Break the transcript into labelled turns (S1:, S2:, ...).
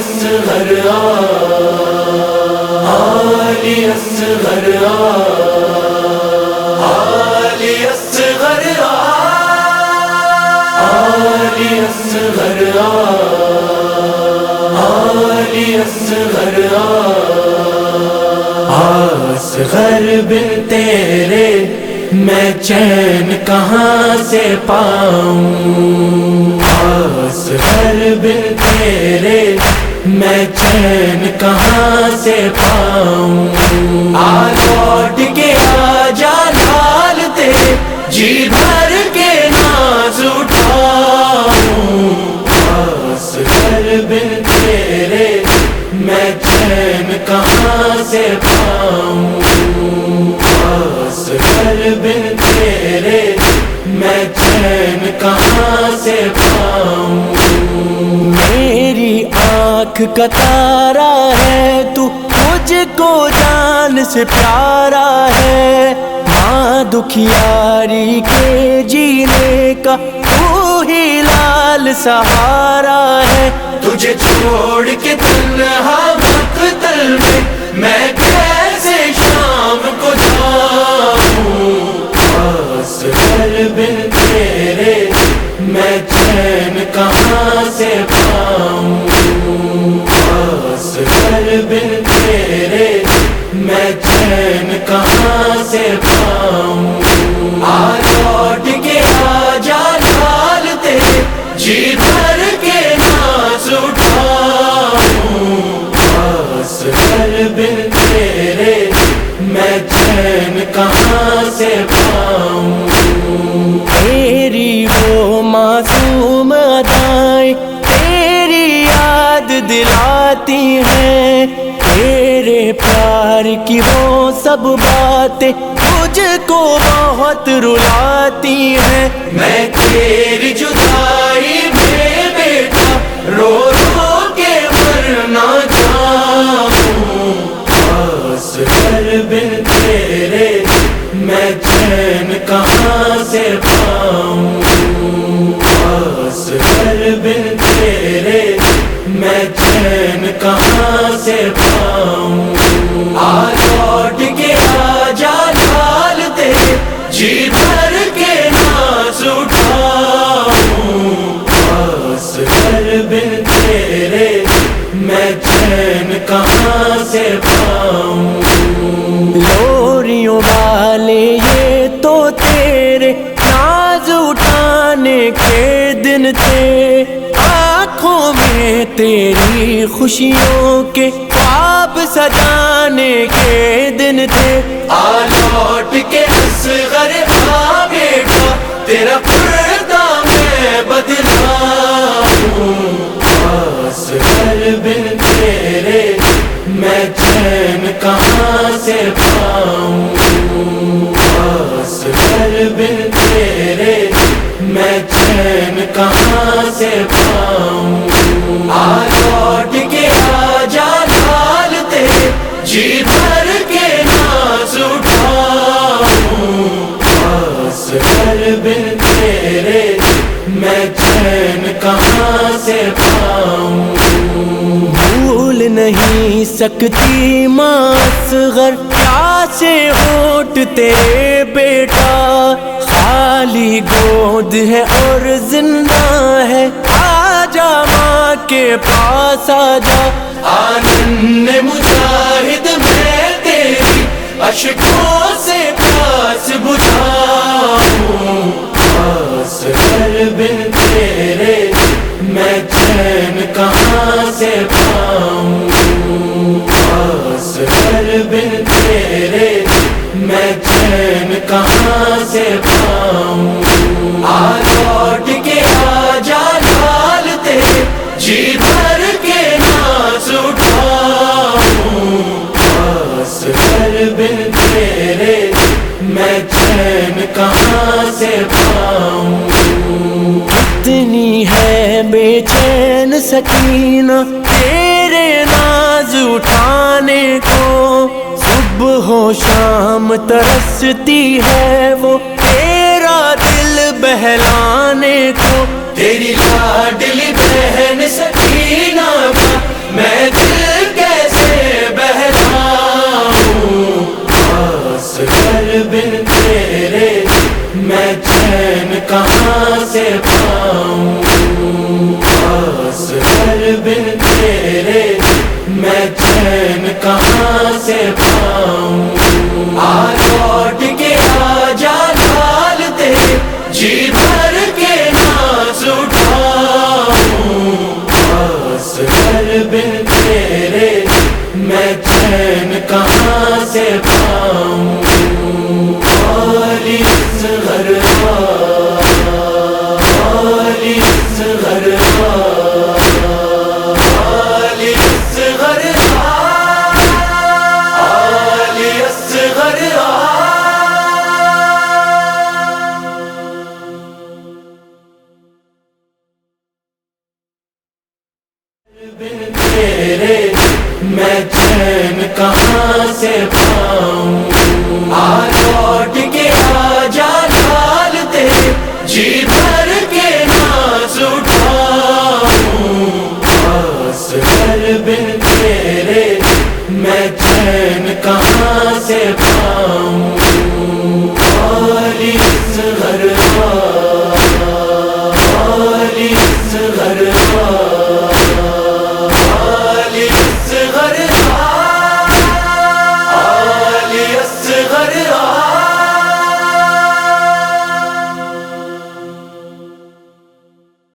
S1: اصغر آلی اصغر آلی اصغر آلی اصغر آلی اصغر اصغر بن تیرے میں چین کہاں سے پاؤں؟ چین کہاں سے پاؤں؟ آ لوٹ کے آ جا لال تیرے جی بھر کے ناز اٹھاؤں۔ بن تیرے میں چین کہاں سے پاؤں؟ اصغر بن تیرے میں چین کہاں سے پاؤں؟
S2: آنکھ کا تارا ہے، تو مجھ کو جان سے پیارا ہے۔ ماں دکھیاری کے جینے کا تو ہی لال سہارا ہے۔
S1: تجھے چھوڑ کے تنہا بن تیرے، میں چین کہاں سے پاؤں؟ آ لوٹ کے آ جا لال تیرے جی بھر
S2: کی وہ سب باتیں مجھ کو بہت رلاتی ہیں۔
S1: میں تیری جدائی میں بیٹا، رو رو کے مرنا چاہوں اصغر بن تیرے میں چین کہاں سے سے پاؤں
S2: لوریوں والے، یہ تو تیرے ناز اٹھانے کے دن تھے۔ آنکھوں میں تیری خوشیوں کے خواب سجانے کے دن تھے۔
S1: آ لوٹ کے اصغر آ بیٹا، تیرا پردہ میں بدلاؤں اصغر بن تیرے میں چین کہاں سے پاؤں؟ اصغر بن تیرے، میں چین کہاں سے پاؤں؟ آ لوٹ کے آ جا لال جی بھر کے ناز اٹھاؤں۔ اصغر بن تیرے، میں چین کہاں سے پاؤں؟
S2: نہیں سکتی ماں اصغر کیا سے ہوٹ تیرے بیٹا، خالی گود ہے اور زندہ ہے۔ آ جا ماں کے پاس آ جا
S1: آنند مجاہد میں تیری اشکوں سے پیاس بجھاؤں۔ اصغر بن تیرے، میں چین کہاں سے پاؤں؟ اصغر بن تیرے میں چین کہاں سے پاؤں؟ آ لوٹ کے آ جا لال تیرے جی بھر کے ناز اٹھاؤں۔ اصغر بن تیرے میں چین کہاں سے پاؤں؟
S2: اتنی ہے بے چین سکینہ تیرے ناز اٹھانے کو۔ صبح ہو، شام ترستی ہے۔ وہ تیرا دل بہلانے کو۔
S1: تیری لاڈلی بہن سکینہ میں دل کیسے بہلاؤں؟ خاص کر بن تیرے میں چین کہاں سے پاؤں؟ خاص کر بن تیرے کہاں سے پاؤں کہاں سے پاؤں۔ آ لوٹ کے آ جا لال تیرے جی بھر کے ناز اٹھاؤں۔ پاس کر بن تیرے، میں چین کہاں سے پاؤں؟